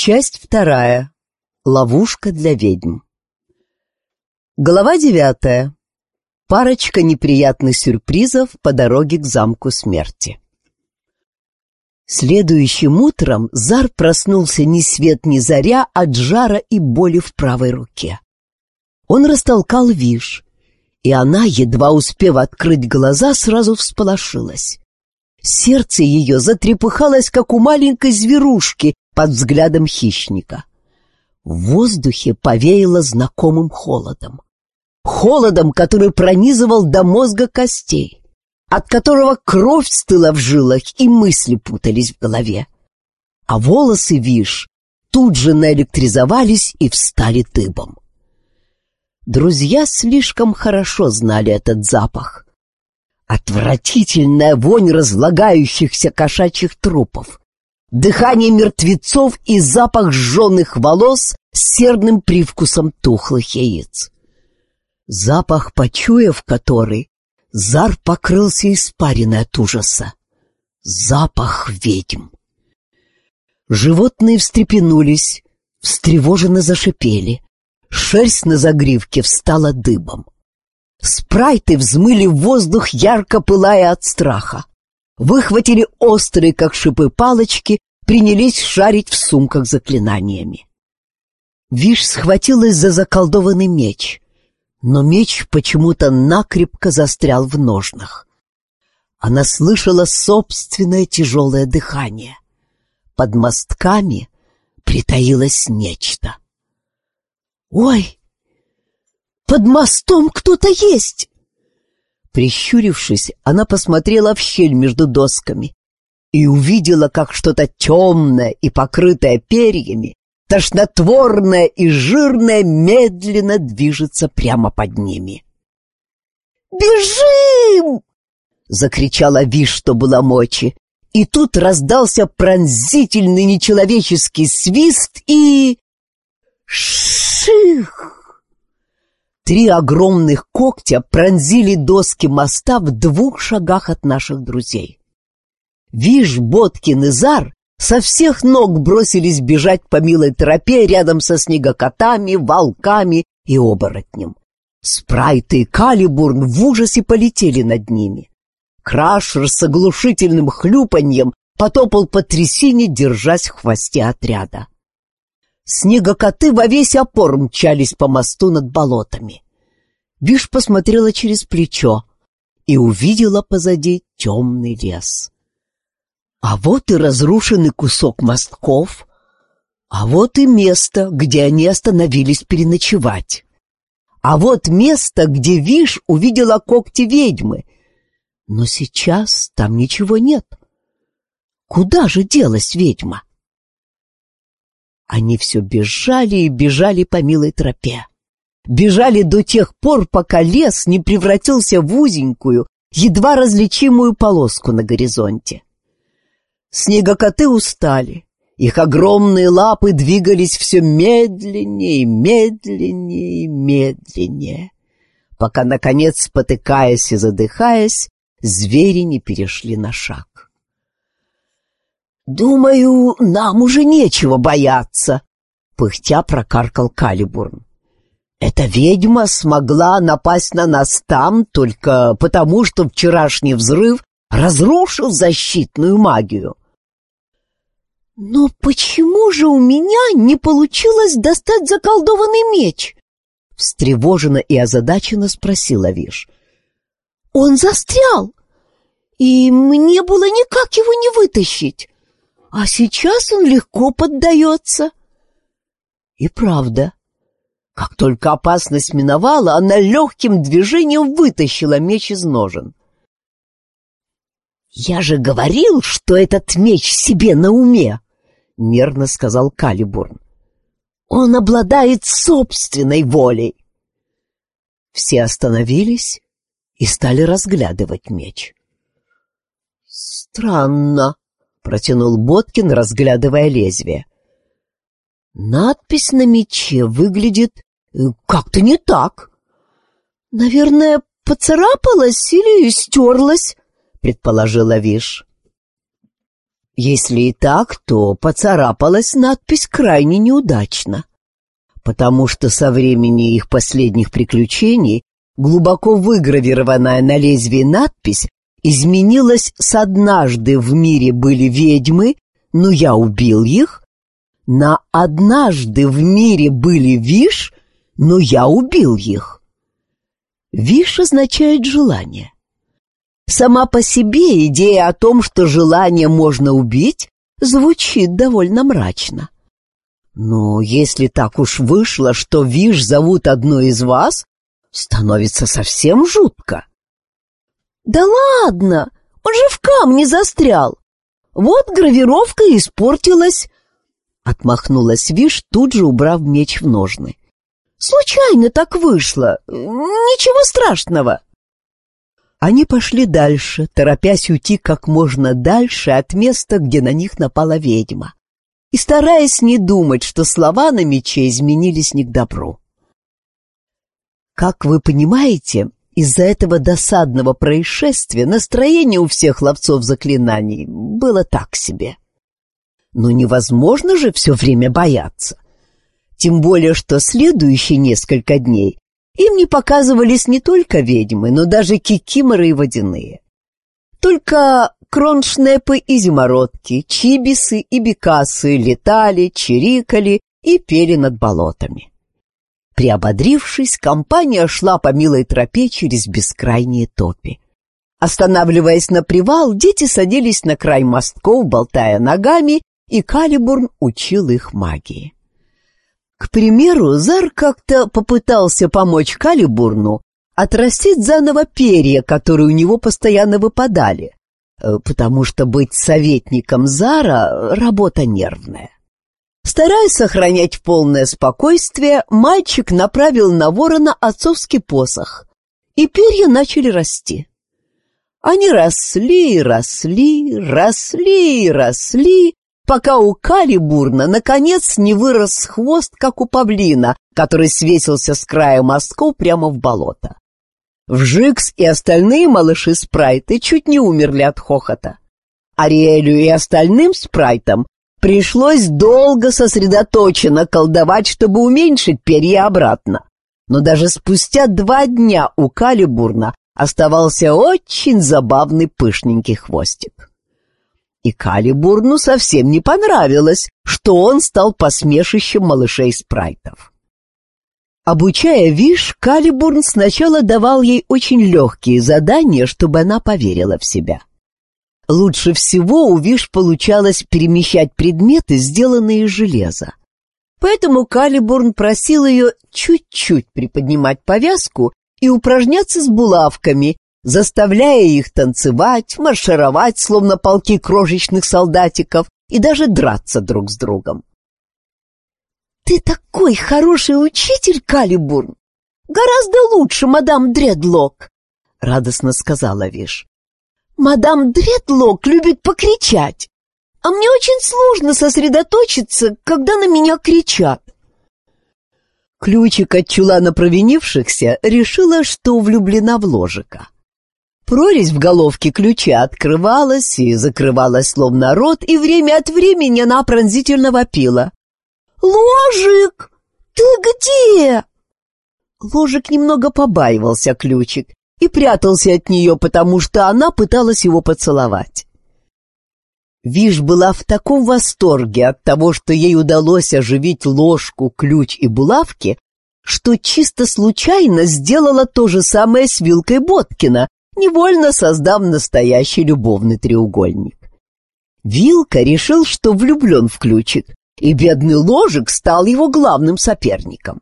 Часть вторая. Ловушка для ведьм. Глава девятая. Парочка неприятных сюрпризов по дороге к замку смерти. Следующим утром Зар проснулся ни свет ни заря от жара и боли в правой руке. Он растолкал Виш, и она, едва успев открыть глаза, сразу всполошилась. Сердце ее затрепыхалось, как у маленькой зверушки, под взглядом хищника. В воздухе повеяло знакомым холодом. Холодом, который пронизывал до мозга костей, от которого кровь стыла в жилах и мысли путались в голове. А волосы, вишь, тут же наэлектризовались и встали дыбом. Друзья слишком хорошо знали этот запах. Отвратительная вонь разлагающихся кошачьих трупов, дыхание мертвецов и запах сжженных волос с серным привкусом тухлых яиц. Запах, почуяв который, Зар покрылся испариной от ужаса. Запах ведьм. Животные встрепенулись, встревоженно зашипели. Шерсть на загривке встала дыбом. Спрайты взмыли в воздух, ярко пылая от страха выхватили острые, как шипы, палочки, принялись шарить в сумках заклинаниями. Виш схватилась за заколдованный меч, но меч почему-то накрепко застрял в ножнах. Она слышала собственное тяжелое дыхание. Под мостками притаилось нечто. «Ой, под мостом кто-то есть!» Прищурившись, она посмотрела в щель между досками и увидела, как что-то темное и покрытое перьями, тошнотворное и жирное медленно движется прямо под ними. «Бежим!» — закричала Виш, что было мочи. И тут раздался пронзительный нечеловеческий свист и... Ших! Три огромных когтя пронзили доски моста в двух шагах от наших друзей. Виш, Боткин и Зар со всех ног бросились бежать по милой тропе рядом со снегокотами, волками и оборотнем. Спрайт и Калибурн в ужасе полетели над ними. Крашер с оглушительным хлюпаньем потопал по трясине, держась в хвосте отряда. Снегокоты во весь опор мчались по мосту над болотами. Виш посмотрела через плечо и увидела позади темный лес. А вот и разрушенный кусок мостков, а вот и место, где они остановились переночевать. А вот место, где Виш увидела когти ведьмы. Но сейчас там ничего нет. Куда же делась ведьма? Они все бежали и бежали по милой тропе. Бежали до тех пор, пока лес не превратился в узенькую, едва различимую полоску на горизонте. Снегокоты устали. Их огромные лапы двигались все медленнее, медленнее и медленнее, пока, наконец, спотыкаясь и задыхаясь, звери не перешли на шаг. «Думаю, нам уже нечего бояться», — пыхтя прокаркал Калибурн. «Эта ведьма смогла напасть на нас там только потому, что вчерашний взрыв разрушил защитную магию». «Но почему же у меня не получилось достать заколдованный меч?» Встревоженно и озадаченно спросила Виш. «Он застрял, и мне было никак его не вытащить а сейчас он легко поддается. И правда, как только опасность миновала, она легким движением вытащила меч из ножен. «Я же говорил, что этот меч себе на уме!» — нервно сказал Калибурн. «Он обладает собственной волей!» Все остановились и стали разглядывать меч. «Странно», протянул Боткин, разглядывая лезвие. Надпись на мече выглядит э, как-то не так. Наверное, поцарапалась или стерлась, предположила Виш. Если и так, то поцарапалась надпись крайне неудачно, потому что со времени их последних приключений глубоко выгравированная на лезвии надпись изменилась с «однажды в мире были ведьмы, но я убил их» на «однажды в мире были виш, но я убил их». Виш означает «желание». Сама по себе идея о том, что желание можно убить, звучит довольно мрачно. Но если так уж вышло, что Виш зовут одной из вас, становится совсем жутко. «Да ладно! Он же в камне застрял! Вот гравировка испортилась!» Отмахнулась Виш, тут же убрав меч в ножны. «Случайно так вышло! Ничего страшного!» Они пошли дальше, торопясь уйти как можно дальше от места, где на них напала ведьма, и стараясь не думать, что слова на мече изменились не к добру. Как вы понимаете, из-за этого досадного происшествия настроение у всех ловцов заклинаний было так себе. Но невозможно же все время бояться. Тем более, что следующие несколько дней им не показывались не только ведьмы, но даже кикиморы и водяные. Только кроншнепы и зимородки, чибисы и бекасы летали, чирикали и пели над болотами. Приободрившись, компания шла по милой тропе через бескрайние топи. Останавливаясь на привал, дети садились на край мостков, болтая ногами, и Калибурн учил их магии. К примеру, Зар как-то попытался помочь Калибурну отрастить заново перья, которые у него постоянно выпадали, э, потому что быть советником Зара — работа нервная. Стараясь сохранять полное спокойствие, мальчик направил на ворона отцовский посох, и перья начали расти. Они росли, росли, росли, росли, пока у Калибурна наконец не вырос хвост, как у павлина, который свесился с края мостков прямо в болото. Вжикс и остальные малыши-спрайты чуть не умерли от хохота. Ариэлю и остальным спрайтам пришлось долго сосредоточенно колдовать, чтобы уменьшить перья обратно. Но даже спустя два дня у Калибурна оставался очень забавный пышненький хвостик. И Калибурну совсем не понравилось, что он стал посмешищем малышей-спрайтов. Обучая Виш, Калибурн сначала давал ей очень легкие задания, чтобы она поверила в себя. Лучше всего у Виш получалось перемещать предметы, сделанные из железа. Поэтому Калибурн просил ее чуть-чуть приподнимать повязку и упражняться с булавками, заставляя их танцевать, маршировать, словно полки крошечных солдатиков, и даже драться друг с другом. «Ты такой хороший учитель, Калибурн! Гораздо лучше, мадам Дредлок!» — радостно сказала Виш. «Мадам Дредлок любит покричать, а мне очень сложно сосредоточиться, когда на меня кричат». Ключик от чулана провинившихся решила, что влюблена в ложика. Прорезь в головке ключа открывалась и закрывалась словно рот, и время от времени она пронзительно вопила. «Ложик, ты где?» Ложик немного побаивался ключик и прятался от нее, потому что она пыталась его поцеловать. Виш была в таком восторге от того, что ей удалось оживить ложку, ключ и булавки, что чисто случайно сделала то же самое с вилкой Боткина, невольно создав настоящий любовный треугольник. Вилка решил, что влюблен в ключик, и бедный ложик стал его главным соперником.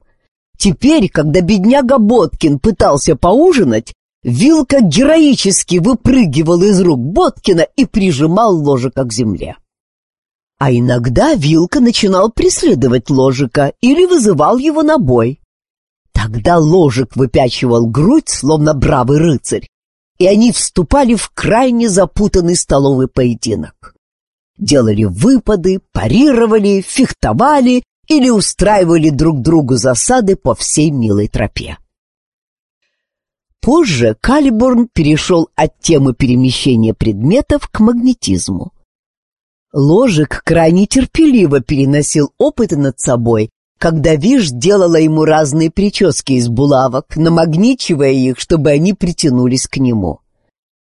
Теперь, когда бедняга Боткин пытался поужинать, Вилка героически выпрыгивал из рук Боткина и прижимал ложика к земле. А иногда Вилка начинал преследовать ложика или вызывал его на бой. Тогда ложик выпячивал грудь, словно бравый рыцарь, и они вступали в крайне запутанный столовый поединок. Делали выпады, парировали, фехтовали или устраивали друг другу засады по всей милой тропе. Позже Калиборн перешел от темы перемещения предметов к магнетизму. Ложик крайне терпеливо переносил опыты над собой, когда Виш делала ему разные прически из булавок, намагничивая их, чтобы они притянулись к нему.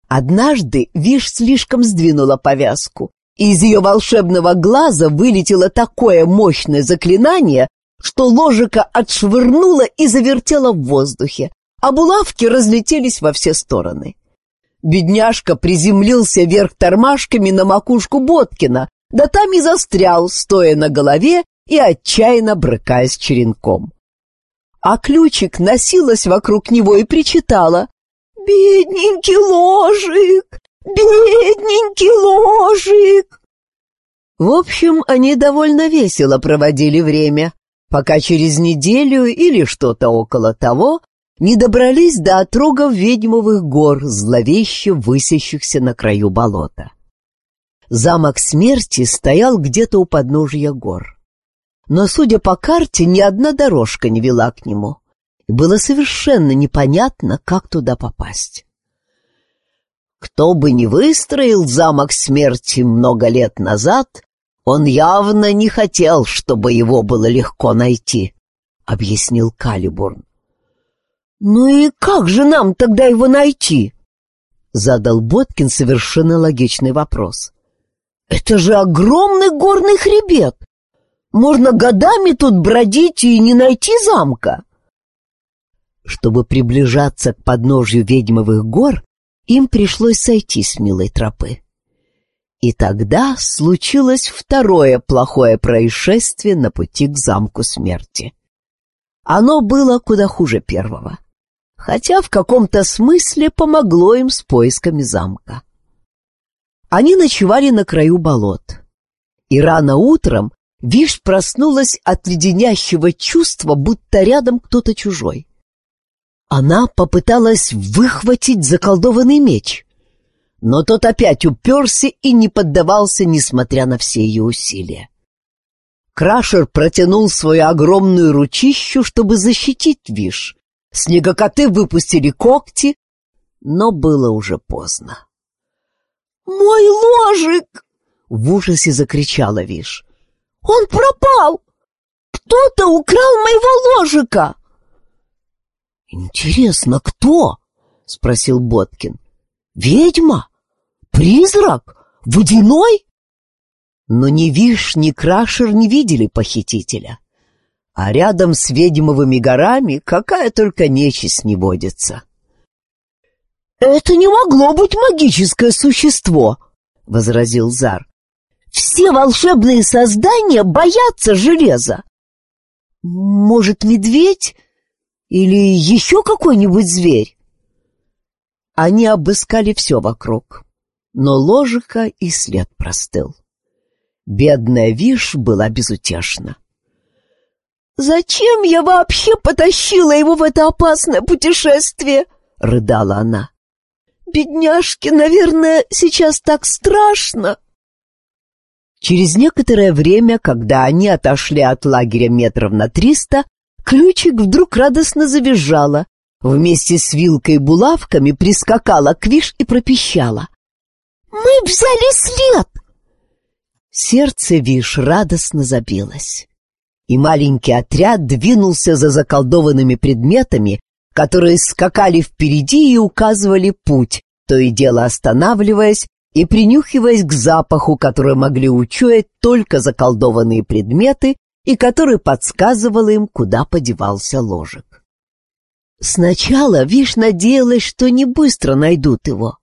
Однажды Виш слишком сдвинула повязку, и из ее волшебного глаза вылетело такое мощное заклинание, что ложика отшвырнула и завертела в воздухе, а булавки разлетелись во все стороны. Бедняжка приземлился вверх тормашками на макушку Боткина, да там и застрял, стоя на голове и отчаянно брыкаясь черенком. А ключик носилась вокруг него и причитала. «Бедненький ложик! Бедненький ложик!» В общем, они довольно весело проводили время, пока через неделю или что-то около того не добрались до отрогов ведьмовых гор, зловеще высящихся на краю болота. Замок смерти стоял где-то у подножия гор. Но, судя по карте, ни одна дорожка не вела к нему, и было совершенно непонятно, как туда попасть. Кто бы ни выстроил замок смерти много лет назад, он явно не хотел, чтобы его было легко найти, — объяснил Калибурн. «Ну и как же нам тогда его найти?» Задал Боткин совершенно логичный вопрос. «Это же огромный горный хребет! Можно годами тут бродить и не найти замка!» Чтобы приближаться к подножью ведьмовых гор, им пришлось сойти с милой тропы. И тогда случилось второе плохое происшествие на пути к замку смерти. Оно было куда хуже первого хотя в каком-то смысле помогло им с поисками замка. Они ночевали на краю болот. И рано утром Виш проснулась от леденящего чувства, будто рядом кто-то чужой. Она попыталась выхватить заколдованный меч, но тот опять уперся и не поддавался, несмотря на все ее усилия. Крашер протянул свою огромную ручищу, чтобы защитить Виш, Снегокоты выпустили когти, но было уже поздно. «Мой ложик!» — в ужасе закричала Виш. «Он пропал! Кто-то украл моего ложика!» «Интересно, кто?» — спросил Боткин. «Ведьма? Призрак? Водяной?» Но ни Виш, ни Крашер не видели похитителя а рядом с ведьмовыми горами какая только нечисть не водится. «Это не могло быть магическое существо», — возразил Зар. «Все волшебные создания боятся железа. Может, медведь или еще какой-нибудь зверь?» Они обыскали все вокруг, но ложика и след простыл. Бедная Виш была безутешна. «Зачем я вообще потащила его в это опасное путешествие?» — рыдала она. «Бедняжке, наверное, сейчас так страшно». Через некоторое время, когда они отошли от лагеря метров на триста, ключик вдруг радостно завизжала. Вместе с вилкой и булавками прискакала к Виш и пропищала. «Мы взяли след!» Сердце Виш радостно забилось и маленький отряд двинулся за заколдованными предметами, которые скакали впереди и указывали путь, то и дело останавливаясь и принюхиваясь к запаху, который могли учуять только заколдованные предметы и который подсказывал им, куда подевался ложек. Сначала Виш надеялась, что не быстро найдут его,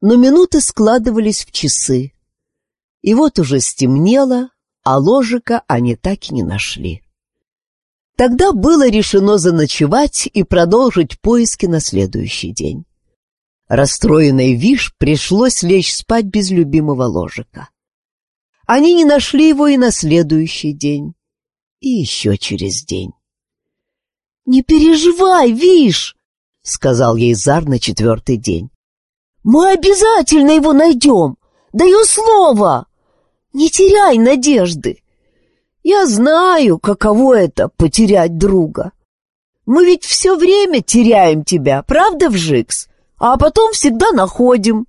но минуты складывались в часы. И вот уже стемнело, а ложика они так и не нашли. Тогда было решено заночевать и продолжить поиски на следующий день. Расстроенной Виш пришлось лечь спать без любимого ложика. Они не нашли его и на следующий день, и еще через день. «Не переживай, Виш!» — сказал ей Зар на четвертый день. «Мы обязательно его найдем! Даю слово!» Не теряй надежды. Я знаю, каково это — потерять друга. Мы ведь все время теряем тебя, правда, Вжикс? А потом всегда находим.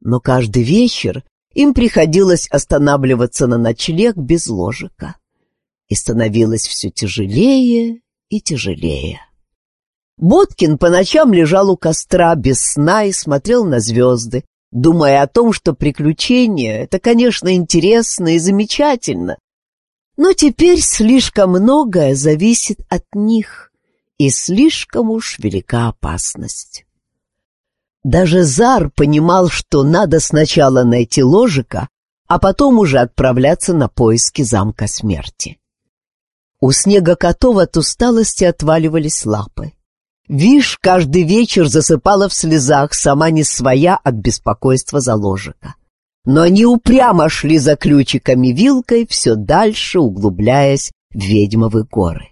Но каждый вечер им приходилось останавливаться на ночлег без ложика. И становилось все тяжелее и тяжелее. Боткин по ночам лежал у костра без сна и смотрел на звезды, думая о том, что приключения — это, конечно, интересно и замечательно, но теперь слишком многое зависит от них, и слишком уж велика опасность. Даже Зар понимал, что надо сначала найти ложика, а потом уже отправляться на поиски замка смерти. У снега котов от усталости отваливались лапы. Виш каждый вечер засыпала в слезах, сама не своя от беспокойства за ложика. Но они упрямо шли за ключиками вилкой, все дальше углубляясь в ведьмовы горы.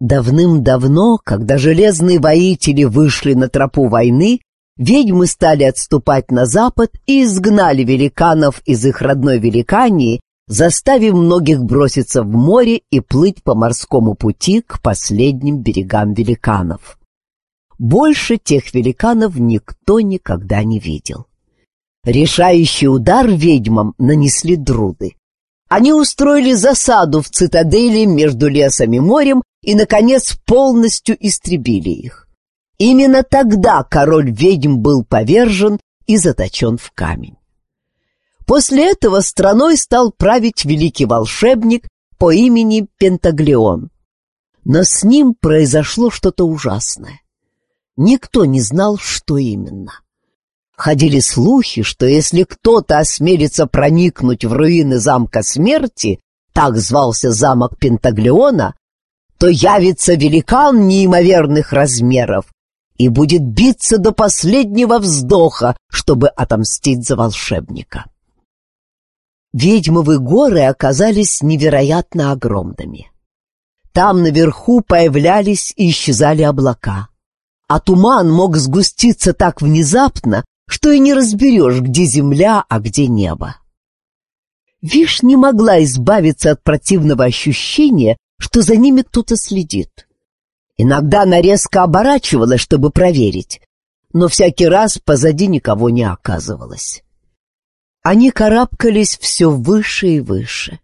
Давным-давно, когда железные воители вышли на тропу войны, ведьмы стали отступать на запад и изгнали великанов из их родной Великании заставив многих броситься в море и плыть по морскому пути к последним берегам великанов. Больше тех великанов никто никогда не видел. Решающий удар ведьмам нанесли друды. Они устроили засаду в цитадели между лесом и морем и, наконец, полностью истребили их. Именно тогда король ведьм был повержен и заточен в камень. После этого страной стал править великий волшебник по имени Пентаглеон. Но с ним произошло что-то ужасное. Никто не знал, что именно. Ходили слухи, что если кто-то осмелится проникнуть в руины замка смерти, так звался замок Пентаглеона, то явится великан неимоверных размеров и будет биться до последнего вздоха, чтобы отомстить за волшебника. Ведьмовы горы оказались невероятно огромными. Там наверху появлялись и исчезали облака, а туман мог сгуститься так внезапно, что и не разберешь, где земля, а где небо. Виш не могла избавиться от противного ощущения, что за ними кто-то следит. Иногда она резко оборачивалась, чтобы проверить, но всякий раз позади никого не оказывалось. Они карабкались все выше и выше.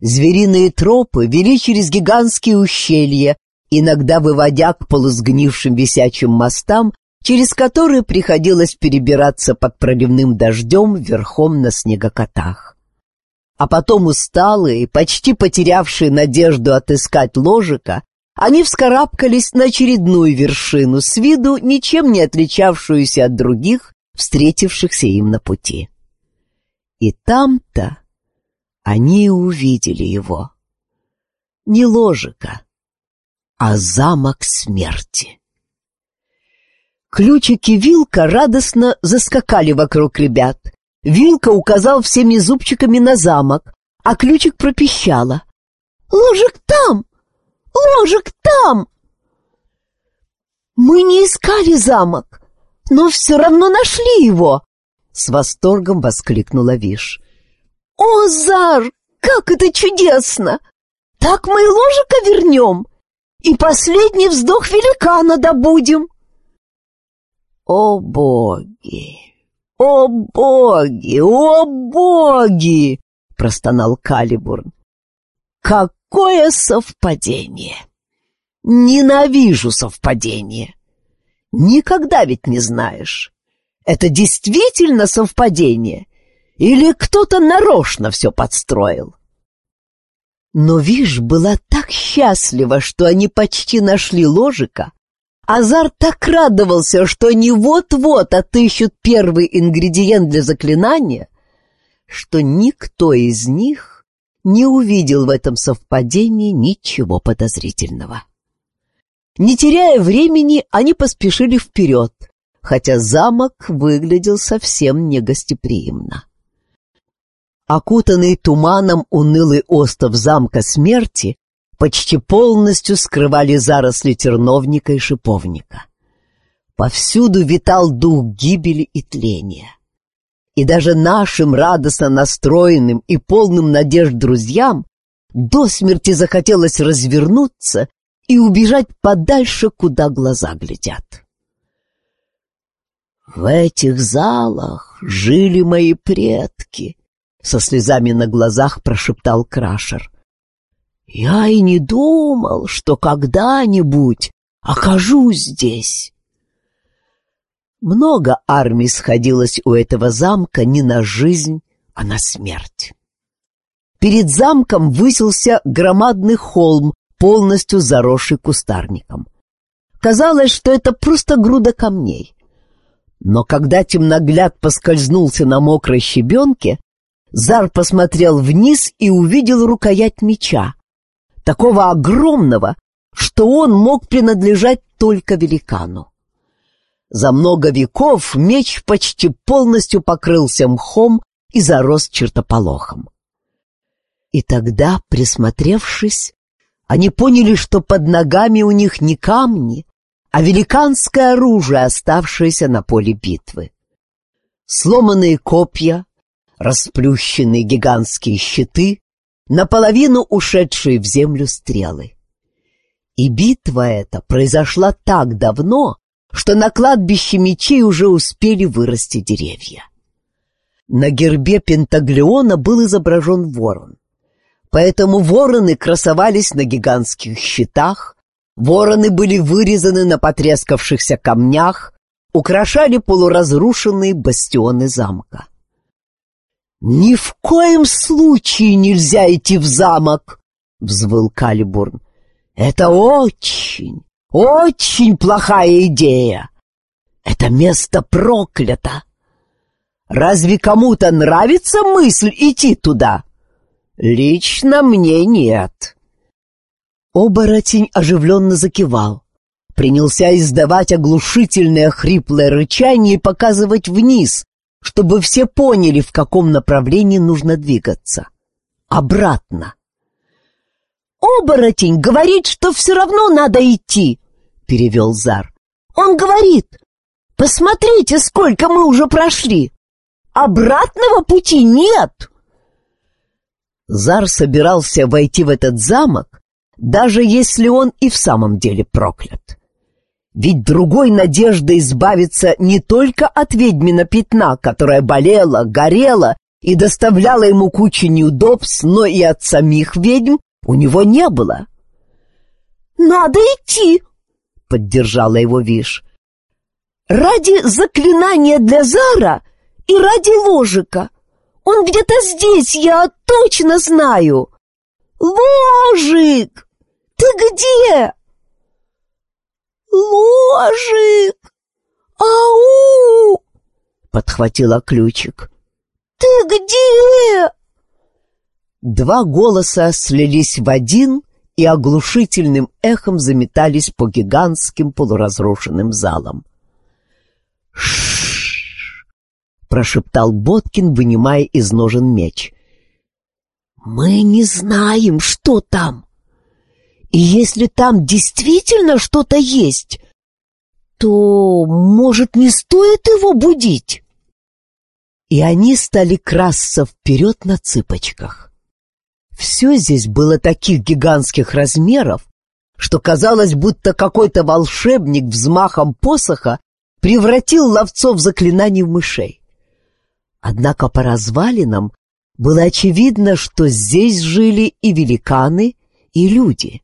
Звериные тропы вели через гигантские ущелья, иногда выводя к полусгнившим висячим мостам, через которые приходилось перебираться под проливным дождем верхом на снегокотах. А потом усталые, почти потерявшие надежду отыскать ложика, они вскарабкались на очередную вершину, с виду ничем не отличавшуюся от других, встретившихся им на пути. И там-то они увидели его. Не ложика, а замок смерти. Ключик и Вилка радостно заскакали вокруг ребят. Вилка указал всеми зубчиками на замок, а Ключик пропищала. «Ложик там! Ложик там!» «Мы не искали замок, но все равно нашли его!» С восторгом воскликнула Виш. «О, Зар, как это чудесно! Так мы и ложика вернем, и последний вздох великана добудем!» «О, боги! О, боги! О, боги!» — простонал Калибурн. «Какое совпадение! Ненавижу совпадение! Никогда ведь не знаешь!» Это действительно совпадение? Или кто-то нарочно все подстроил? Но Виш была так счастлива, что они почти нашли ложика. Азар так радовался, что они вот-вот отыщут первый ингредиент для заклинания, что никто из них не увидел в этом совпадении ничего подозрительного. Не теряя времени, они поспешили вперед — хотя замок выглядел совсем негостеприимно. Окутанный туманом унылый остов замка смерти почти полностью скрывали заросли терновника и шиповника. Повсюду витал дух гибели и тления. И даже нашим радостно настроенным и полным надежд друзьям до смерти захотелось развернуться и убежать подальше, куда глаза глядят. «В этих залах жили мои предки», — со слезами на глазах прошептал Крашер. «Я и не думал, что когда-нибудь окажусь здесь». Много армий сходилось у этого замка не на жизнь, а на смерть. Перед замком высился громадный холм, полностью заросший кустарником. Казалось, что это просто груда камней. Но когда темногляд поскользнулся на мокрой щебенке, Зар посмотрел вниз и увидел рукоять меча, такого огромного, что он мог принадлежать только великану. За много веков меч почти полностью покрылся мхом и зарос чертополохом. И тогда, присмотревшись, они поняли, что под ногами у них не камни, а великанское оружие, оставшееся на поле битвы. Сломанные копья, расплющенные гигантские щиты, наполовину ушедшие в землю стрелы. И битва эта произошла так давно, что на кладбище мечей уже успели вырасти деревья. На гербе Пентаглеона был изображен ворон. Поэтому вороны красовались на гигантских щитах, Вороны были вырезаны на потрескавшихся камнях, украшали полуразрушенные бастионы замка. «Ни в коем случае нельзя идти в замок!» — взвыл Калибурн. «Это очень, очень плохая идея! Это место проклято! Разве кому-то нравится мысль идти туда? Лично мне нет!» Оборотень оживленно закивал. Принялся издавать оглушительное хриплое рычание и показывать вниз, чтобы все поняли, в каком направлении нужно двигаться. Обратно. «Оборотень говорит, что все равно надо идти», — перевел Зар. «Он говорит, посмотрите, сколько мы уже прошли. Обратного пути нет». Зар собирался войти в этот замок, даже если он и в самом деле проклят. Ведь другой надежды избавиться не только от ведьмина пятна, которая болела, горела и доставляла ему кучу неудобств, но и от самих ведьм у него не было. «Надо идти!» — поддержала его Виш. «Ради заклинания для Зара и ради ложика. Он где-то здесь, я точно знаю!» «Ложик!» «Ты где?» «Ложик! Ау!» — подхватила ключик. «Ты где?» Два голоса слились в один и оглушительным эхом заметались по гигантским полуразрушенным залам. «Ш-ш-ш!» прошептал Боткин, вынимая из ножен меч. «Мы не знаем, что там!» И если там действительно что-то есть, то, может, не стоит его будить? И они стали красться вперед на цыпочках. Все здесь было таких гигантских размеров, что казалось, будто какой-то волшебник взмахом посоха превратил ловцов заклинаний в мышей. Однако по развалинам было очевидно, что здесь жили и великаны, и люди.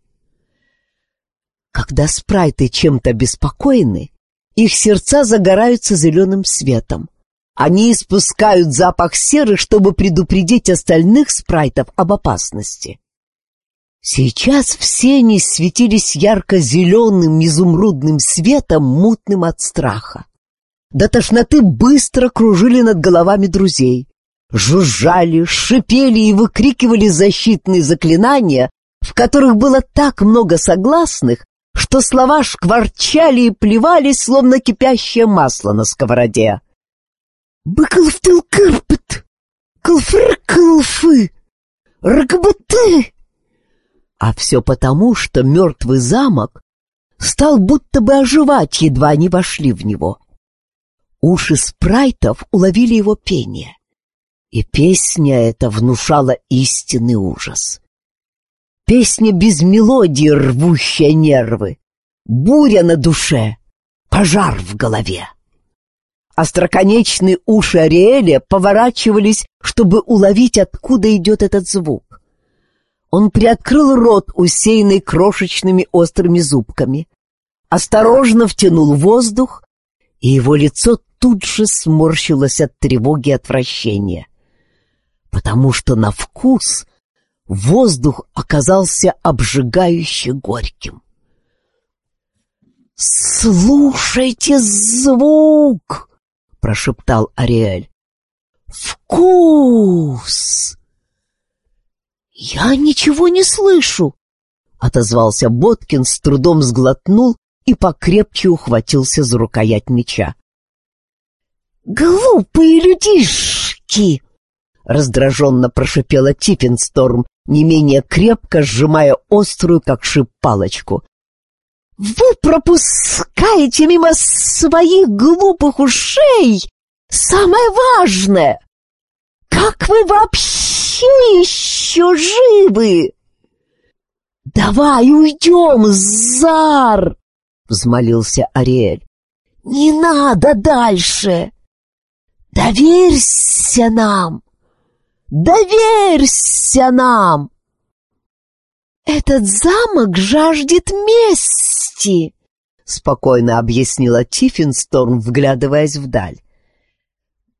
Когда спрайты чем-то беспокоены, их сердца загораются зеленым светом. Они испускают запах серы, чтобы предупредить остальных спрайтов об опасности. Сейчас все они светились ярко-зеленым изумрудным светом, мутным от страха. До тошноты быстро кружили над головами друзей. Жужжали, шипели и выкрикивали защитные заклинания, в которых было так много согласных, что слова шкварчали и плевались, словно кипящее масло на сковороде. «Быкалфтыл кырпыт! Кылфыр кылфы! Ракбаты!» А все потому, что мертвый замок стал будто бы оживать, едва они вошли в него. Уши спрайтов уловили его пение, и песня эта внушала истинный ужас. Песня без мелодии, рвущая нервы. Буря на душе, пожар в голове. Остроконечные уши Ариэля поворачивались, чтобы уловить, откуда идет этот звук. Он приоткрыл рот, усеянный крошечными острыми зубками, осторожно втянул воздух, и его лицо тут же сморщилось от тревоги и отвращения, потому что на вкус воздух оказался обжигающе горьким. «Слушайте звук!» — прошептал Ариэль. «Вкус!» «Я ничего не слышу!» — отозвался Боткин, с трудом сглотнул и покрепче ухватился за рукоять меча. «Глупые людишки!» — раздраженно прошипела Типпинсторм, не менее крепко сжимая острую, как шип, палочку. «Вы пропускаете мимо своих глупых ушей самое важное! Как вы вообще еще живы?» «Давай уйдем, Зар!» — взмолился Ариэль. «Не надо дальше! Доверься нам! Доверься нам!» «Этот замок жаждет мести!» — спокойно объяснила Тиффинсторм, вглядываясь вдаль.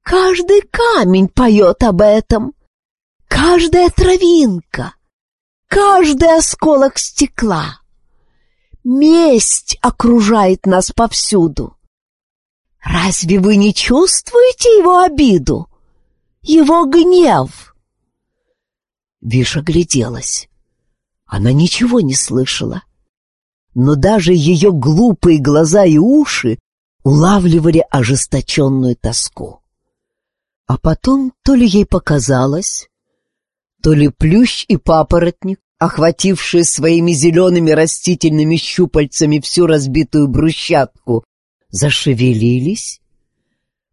«Каждый камень поет об этом, каждая травинка, каждый осколок стекла. Месть окружает нас повсюду. Разве вы не чувствуете его обиду, его гнев?» Виша гляделась. Она ничего не слышала. Но даже ее глупые глаза и уши улавливали ожесточенную тоску. А потом то ли ей показалось, то ли плющ и папоротник охватившие своими зелеными растительными щупальцами всю разбитую брусчатку, зашевелились,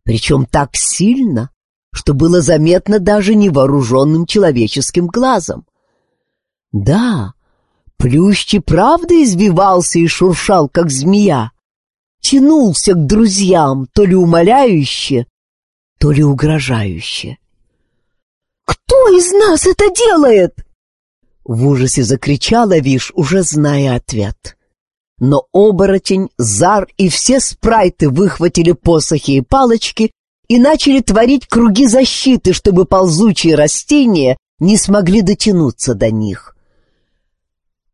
причем так сильно, что было заметно даже невооруженным человеческим глазом. Да, Плющ и правда извивался и шуршал, как змея, тянулся к друзьям, то ли умоляюще, то ли угрожающе. «Кто из нас это делает?» В ужасе закричала Виш, уже зная ответ. Но оборотень, Зар и все спрайты выхватили посохи и палочки и начали творить круги защиты, чтобы ползучие растения не смогли дотянуться до них.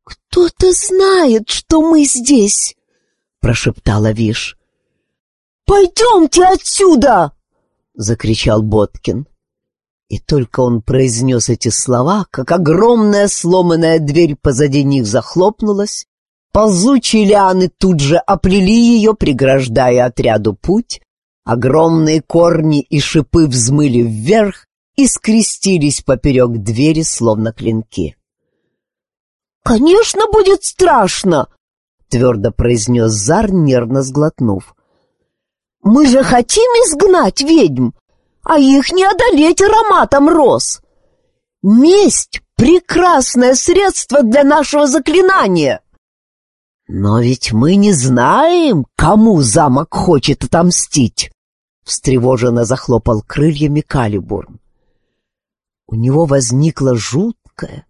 «Кто-то знает, что мы здесь!» — прошептала Виш. «Пойдемте отсюда!» — закричал Боткин. И только он произнес эти слова, как огромная сломанная дверь позади них захлопнулась, ползучие лианы тут же оплели ее, преграждая отряду путь, огромные корни и шипы взмыли вверх и скрестились поперек двери, словно клинки. «Конечно, будет страшно!» — твердо произнес Зар, нервно сглотнув. «Мы же хотим изгнать ведьм, а их не одолеть ароматом роз. Месть — прекрасное средство для нашего заклинания. Но ведь мы не знаем, кому замок хочет отомстить, — встревоженно захлопал крыльями Калибурн. У него возникло жуткое,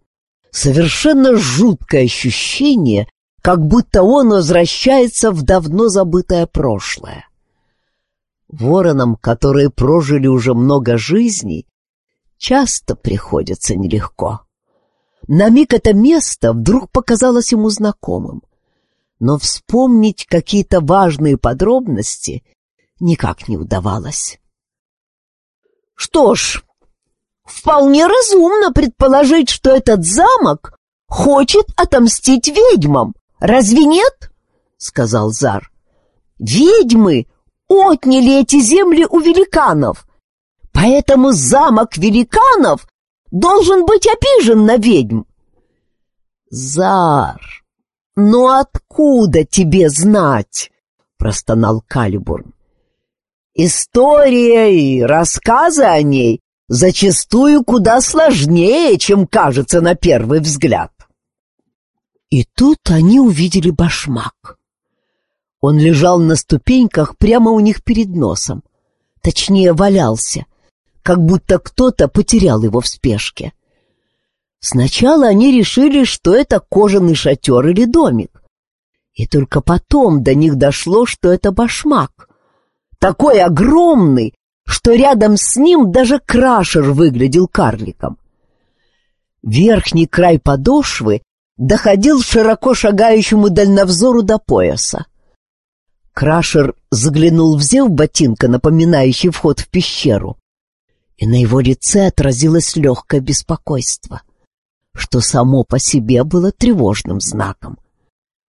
совершенно жуткое ощущение, как будто он возвращается в давно забытое прошлое. Воронам, которые прожили уже много жизней, часто приходится нелегко. На миг это место вдруг показалось ему знакомым, но вспомнить какие-то важные подробности никак не удавалось. Что ж, вполне разумно предположить, что этот замок хочет отомстить ведьмам, разве нет? — сказал Зар. Ведьмы отняли эти земли у великанов. Поэтому замок великанов должен быть обижен на ведьм. Зар, ну откуда тебе знать? простонал Калибурн. История и рассказы о ней зачастую куда сложнее, чем кажется на первый взгляд. И тут они увидели башмак. Он лежал на ступеньках прямо у них перед носом. точнее валялся, как будто кто-то потерял его в спешке. Сначала они решили, что это кожаный шатер или домик. И только потом до них дошло, что это башмак. Такой огромный, что рядом с ним даже крашер выглядел карликом. Верхний край подошвы доходил широко шагающему дальновзору до пояса. Крашер заглянул в зев ботинка, напоминающий вход в пещеру, и на его лице отразилось легкое беспокойство, что само по себе было тревожным знаком,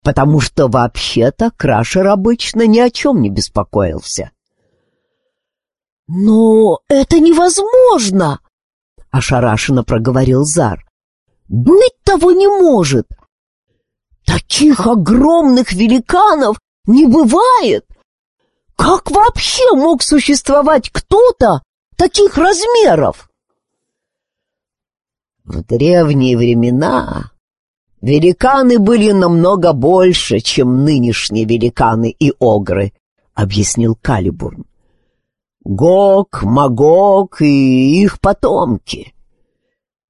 потому что вообще-то Крашер обычно ни о чем не беспокоился. «Но это невозможно!» — ошарашенно проговорил Зар. «Быть того не может! Таких огромных великанов не бывает! Как вообще мог существовать кто-то таких размеров? В древние времена великаны были намного больше, чем нынешние великаны и огры, объяснил Калибурн. Гог, Магог и их потомки.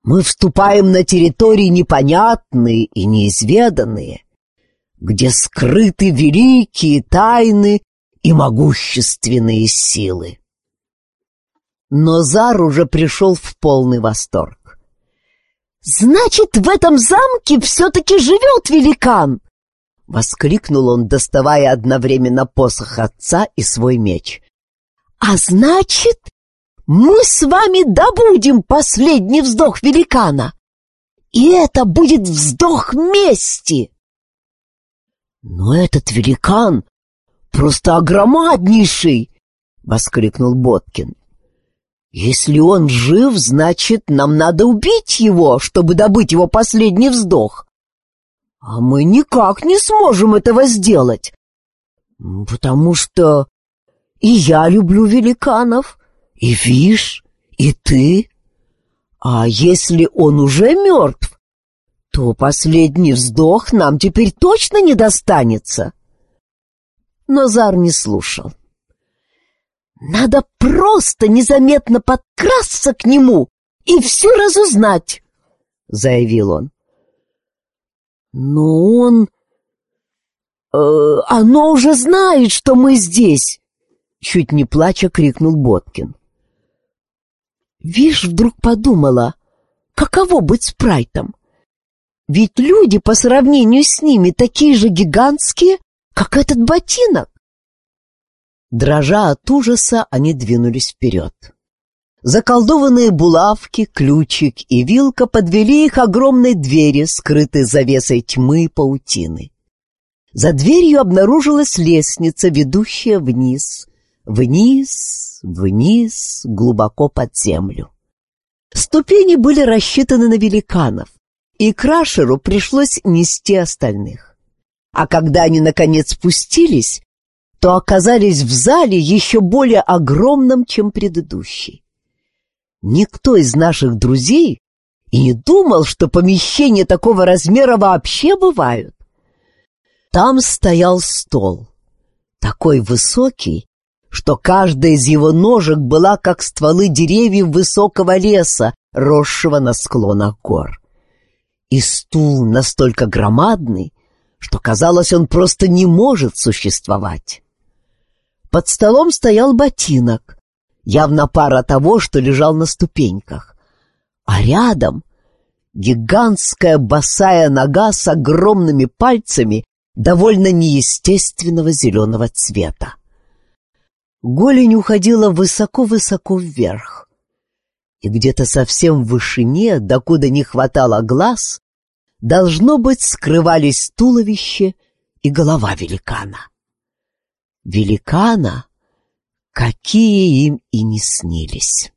Мы вступаем на территории непонятные и неизведанные где скрыты великие тайны и могущественные силы. Но Зар уже пришел в полный восторг. «Значит, в этом замке все-таки живет великан!» — воскликнул он, доставая одновременно посох отца и свой меч. «А значит, мы с вами добудем последний вздох великана, и это будет вздох мести!» «Но этот великан просто огромаднейший!» — воскликнул Боткин. «Если он жив, значит, нам надо убить его, чтобы добыть его последний вздох. А мы никак не сможем этого сделать, потому что и я люблю великанов, и Виш, и ты. А если он уже мертв, то последний вздох нам теперь точно не достанется. Но Зар не слушал. Надо просто незаметно подкрасться к нему и все разузнать, — заявил он. Но он... Э, оно уже знает, что мы здесь, — чуть не плача крикнул Боткин. Вишь, вдруг подумала, каково быть спрайтом? Ведь люди по сравнению с ними такие же гигантские, как этот ботинок. Дрожа от ужаса, они двинулись вперед. Заколдованные булавки, ключик и вилка подвели их огромной двери, скрытой завесой тьмы и паутины. За дверью обнаружилась лестница, ведущая вниз, вниз, вниз, глубоко под землю. Ступени были рассчитаны на великанов, и Крашеру пришлось нести остальных. А когда они, наконец, спустились, то оказались в зале еще более огромном, чем предыдущий. Никто из наших друзей и не думал, что помещения такого размера вообще бывают. Там стоял стол, такой высокий, что каждая из его ножек была как стволы деревьев высокого леса, росшего на склонах гор и стул настолько громадный, что казалось, он просто не может существовать. Под столом стоял ботинок, явно пара того, что лежал на ступеньках, а рядом гигантская босая нога с огромными пальцами довольно неестественного зеленого цвета. Голень уходила высоко-высоко вверх, и где-то совсем в вышине, докуда не хватало глаз, должно быть, скрывались туловище и голова великана. Великана, какие им и не снились.